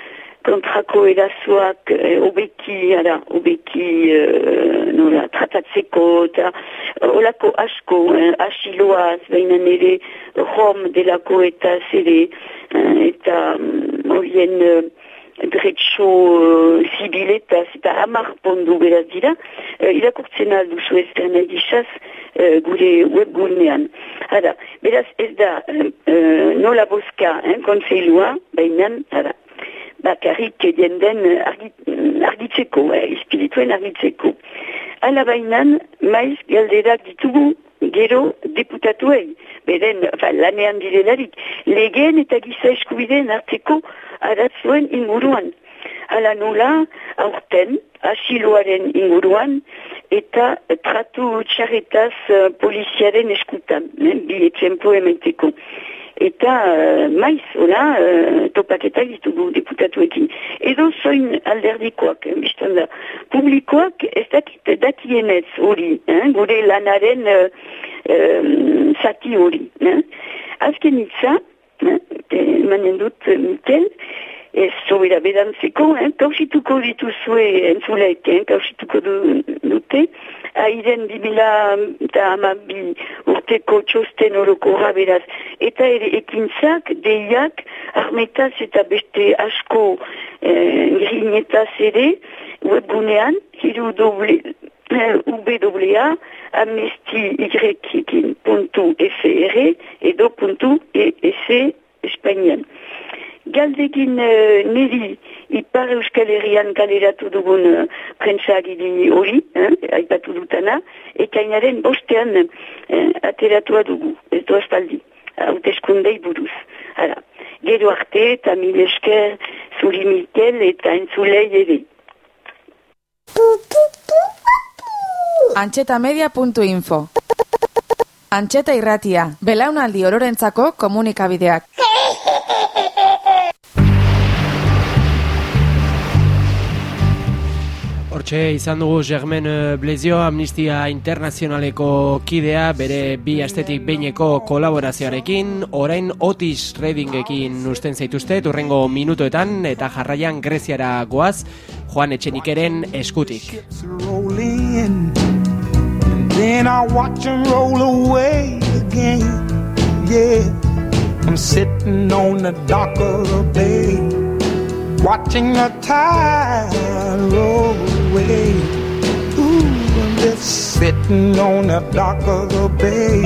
kontrako erasoak eh, obeki, ara, obeki eh, nola, tratatzeko, eta olako asko, eh, asiloaz, baina nire rom delako eta zere, eh, eta mm, horien eh, dretxo uh, zibiletaz eta hamar pondu beraz dira, uh, irakurtzen alduzu ez da nahi disaz, uh, gure webgunean. Hara, beraz ez da uh, nola boska eh, konseilua, baina, hara, bakarrik jenden argi, argitzeko, eh, espiritua argitzeko. Hala bainan, maiz galderak ditugu gero deputatuei, beren, lanean direlarik, legeen eta giza eskubideen arteko aratzuen inguruan. Hala nola, aurten, asiloaren inguruan, eta tratu txarretaz uh, poliziaren eskutan, eh, bi etxempo emaiteko. Eta uh, maiz, hola, uh, topaketak ditugu deputatuekin. Edo zoin alderdikoak, eh, biztan da. Publikoak ez dakit dakienez hori, eh, gure lanaren uh, um, zati hori. Eh. Azken itza, eh, emanen dut uh, Mikel, ez zobera bedantzeko, eh, kausituko dituzue entzulek, eh, kausituko du, dute, airen bimila eta amabi urteko txosten orokorra beraz. Eta ere ekintzak, deiak, armetaz eta beste asko eh, grinetaz ere, webgunean, hiru doble, eh, UBWA, amnesty.fr edo puntu ES Espainian. Galdegin uh, niri ipar euskal herrian kaleratu dugun uh, prentsagili hori, eh, aipatu dutana, ekainaren bostean eh, ateratua dugu, ez du aspaldi, hauteskundei buruz. Hala, gero arte eta mil esker zuri Mikel eta entzulei ere. Antxetamedia.info Antxeta irratia, belaunaldi ororentzako komunikabideak. *laughs* Hortxe izan dugu Germen Blezio Amnistia Internazionaleko kidea bere bi astetik beineko kolaborazioarekin, orain Otis Redingekin usten zaituzte urrengo minutoetan eta jarraian Greziara goaz Juan Etxenikeren eskutik. then I watch 'em roll away again. Yeah, I'm sitting on the dock of the bay, watching the tide roll away. Ooh, I'm just sitting on the dock of the bay,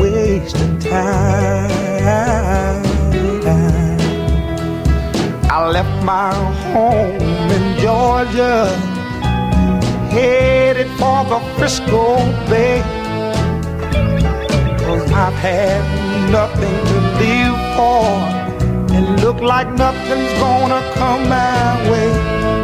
wasting time. I left my home in Georgia, headed for the Frisco Bay. Cause I've had nothing to live for, and look like nothing's gonna come my way.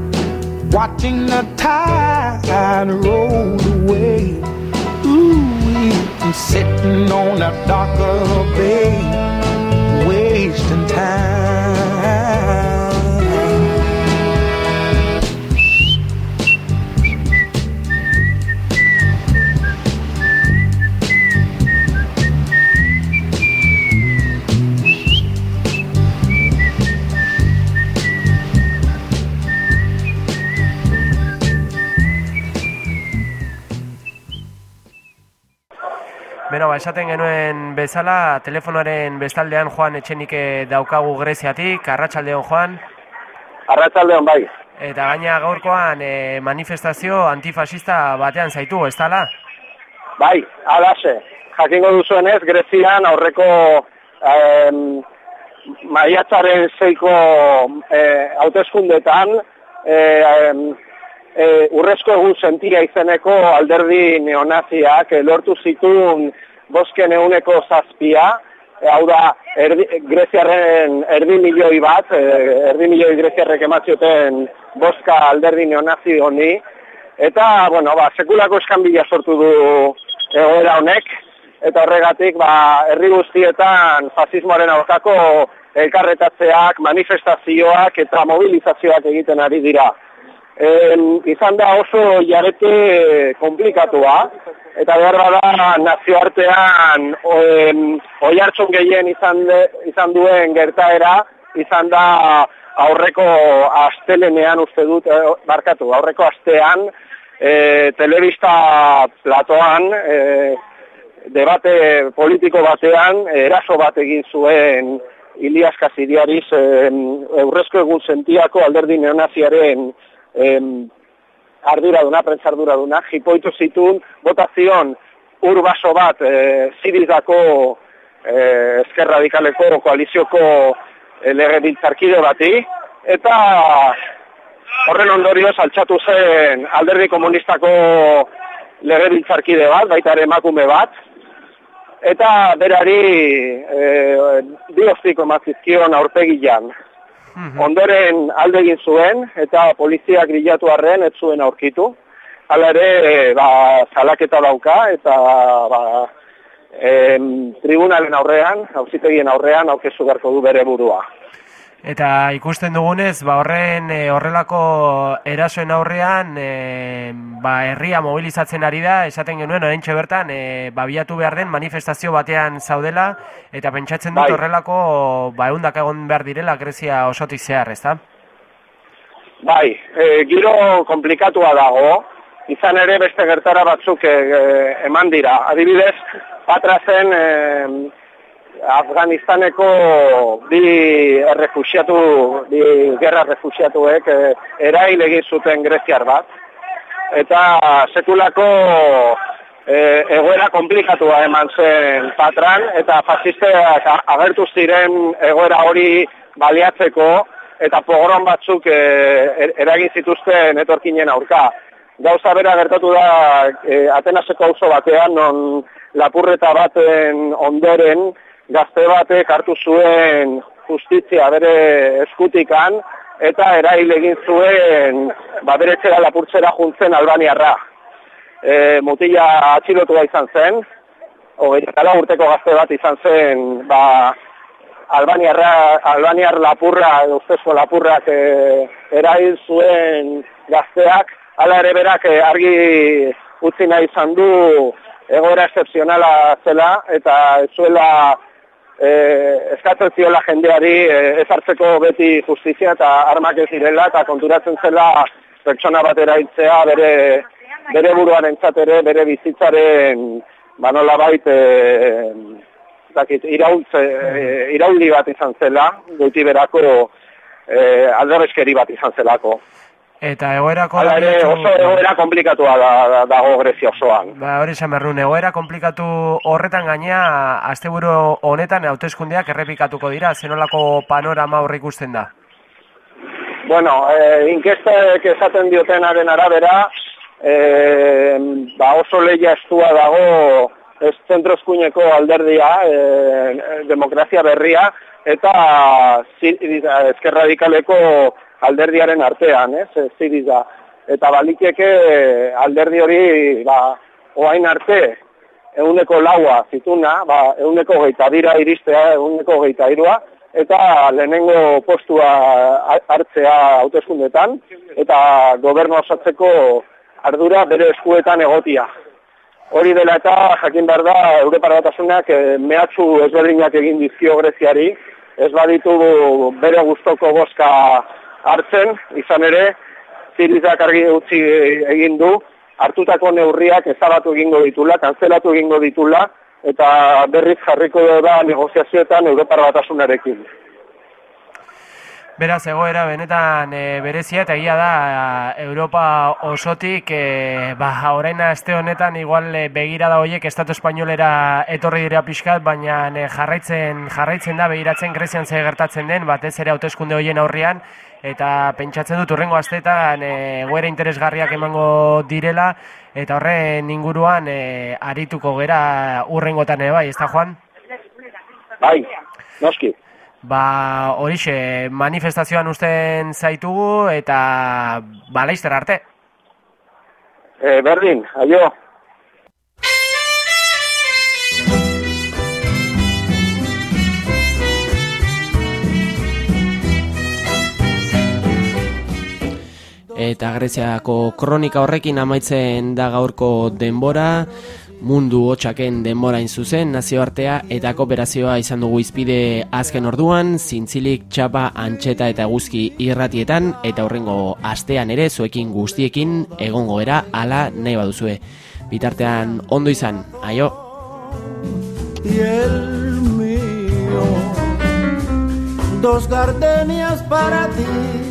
watching the tide roll away. Ooh, I'm sitting on the dock a bay, wasting time. Beno, ba, esaten genuen bezala, telefonoaren bestaldean Juan Etxenike daukagu Greziatik, arratsaldeon Juan, Arratsaldeon bai. eta gaina gaurkoan e, manifestazio antifasista batean zaitu, ez dala? Bai, alase. Jakingo duzuenez, Grezian aurreko em, maiatzaren zeiko eh, hauteskundetan eh, em, eh, urrezko egun sentia izeneko alderdi neonaziak eh, lortu zituen bosken euneko zazpia, hau da, erdi, Greziarren erdi milioi bat, eh, erdi milioi Greziarrek ematzioten boska alderdi neonazi honi, eta, bueno, ba, sekulako eskanbila sortu du egoera honek, eta horregatik, ba, herri guztietan fasismoaren aurkako elkarretatzeak, manifestazioak eta mobilizazioak egiten ari dira. Em, izan da oso jarete komplikatua, eta behar da nazioartean oi hartzun gehien izan, de, izan duen gertaera, izan da aurreko astelenean uste dut, eh, barkatu, aurreko astean, e, telebista platoan, e, debate politiko batean, eraso bat egin zuen Ilias Kasidiariz eurrezko egun sentiako alderdi neonaziaren em, arduraduna, prentzarduraduna, jipoitu zitun, botazion urbaso bat e, zirizako e, ezker radikaleko koalizioko e, legebiltzarkide bati, eta horren ondorioz altxatu zen alderdi komunistako legebiltzarkide bat, baita ere emakume bat, eta berari e, diostiko mazizkion aurpegian. Ondoren alde egin zuen, eta poliziak bilatu arren ez zuen aurkitu. Hala ere, e, ba, salaketa dauka, eta ba, em, tribunalen aurrean, auzitegien aurrean, aukezu beharko du bere burua. Eta ikusten dugunez, ba horren e, horrelako erasoen aurrean, e, ba herria mobilizatzen ari da, esaten genuen oraintxe bertan, e, ba biatu behar den manifestazio batean zaudela eta pentsatzen dut Bai. horrelako ba ehundak egon behar direla Grezia osotik zehar, ezta? Bai, e, giro komplikatua dago, izan ere beste gertara batzuk e, e, eman dira. Adibidez, Patrazen e, Afganistaneko bi errefusiatu, bi gerra refusiatuek e, erail egin zuten greziar bat. Eta sekulako e, egoera komplikatua eman zen patran, eta fascisteak a- agertu ziren egoera hori baliatzeko, eta pogrom batzuk e, er- eragin zituzten etorkinen aurka. Gauza bera gertatu da e, Atenaseko auzo batean, non lapurreta baten ondoren gazte batek hartu zuen justizia bere eskutikan, eta erail egin zuen ba, bere etxera lapurtzera juntzen Albaniarra. E, mutila atxilotua izan zen, hogeita lau urteko gazte bat izan zen, ba, Albaniarra, Albaniar lapurra, ustezko lapurrak e, erail zuen gazteak, hala ere berak e, argi utzi nahi izan du egoera excepzionala zela, eta zuela e, eskatzen ziola jendeari e, ez hartzeko beti justizia eta armak ez direla, eta konturatzen zela pertsona bat erailtzea bere, bere buruaren ere, bere bizitzaren ba nolabait e, dakit, iraultze, e, irauldi bat izan zela, goiti berako e, alderreskeri bat izan zelako. Eta egoerako... Hala ere oso egoera komplikatua da, da, dago Grezia osoan. Ba, hori esan behar nuen, egoera komplikatu horretan gaina, asteburu honetan hauteskundeak errepikatuko dira, zenolako panorama horre ikusten da. Bueno, e, inkestek esaten diotenaren arabera, e, ba oso leia estua dago ez zentro eskuineko alderdia, e, demokrazia berria, eta zi- ezker radikaleko alderdiaren artean, ez, ziriza. Eta balikeke alderdi hori, ba, oain arte, euneko laua zituna, ba, euneko geita dira iristea, euneko geita irua, eta lehenengo postua ha- hartzea hauteskundetan, eta gobernu osatzeko ardura bere eskuetan egotia. Hori dela eta jakin behar da Europar batasunak eh, mehatxu ezberdinak egin dizkio Greziari, ez baditu bere gustoko boska hartzen, izan ere, zirizak argi utzi egin du, hartutako neurriak ezabatu egingo ditula, kanzelatu egingo ditula, eta berriz jarriko da negoziazioetan Europar batasunarekin. Beraz, egoera benetan e, berezia eta egia da e, Europa osotik e, ba, orain aste honetan igual e, begirada horiek Estatu Espainolera etorri dira pixkat, baina e, jarraitzen jarraitzen da begiratzen Grezian ze gertatzen den, batez ere hauteskunde horien aurrean eta pentsatzen dut urrengo asteetan e, egoera interesgarriak emango direla eta horren inguruan e, arituko gera urrengotan ere bai, ez da Juan? Bai, noski. Ba, horixe, manifestazioan usten zaitugu eta ba, laizter arte. E, berdin, aio. Eta Greziako kronika horrekin amaitzen da gaurko denbora, mundu hotxaken denbora zuzen nazioartea eta kooperazioa izan dugu izpide azken orduan, zintzilik, txapa, antxeta eta guzki irratietan, eta horrengo astean ere zuekin guztiekin egongo era ala nahi baduzue. Bitartean ondo izan, aio! y el mío. Dos gardenias para ti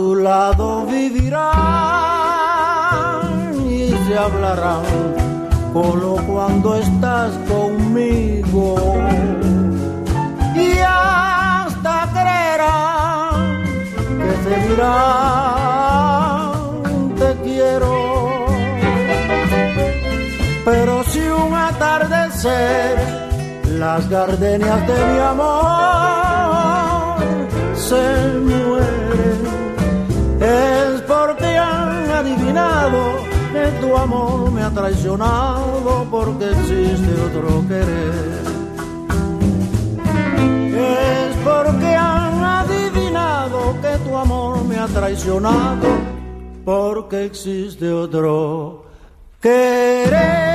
Tu lado vivirán y se hablarán solo cuando estás conmigo. Y hasta creerán que se dirán te quiero. Pero si un atardecer las gardenias de mi amor se mueren es porque han adivinado que tu amor me ha traicionado porque existe otro querer. Es porque han adivinado que tu amor me ha traicionado porque existe otro querer.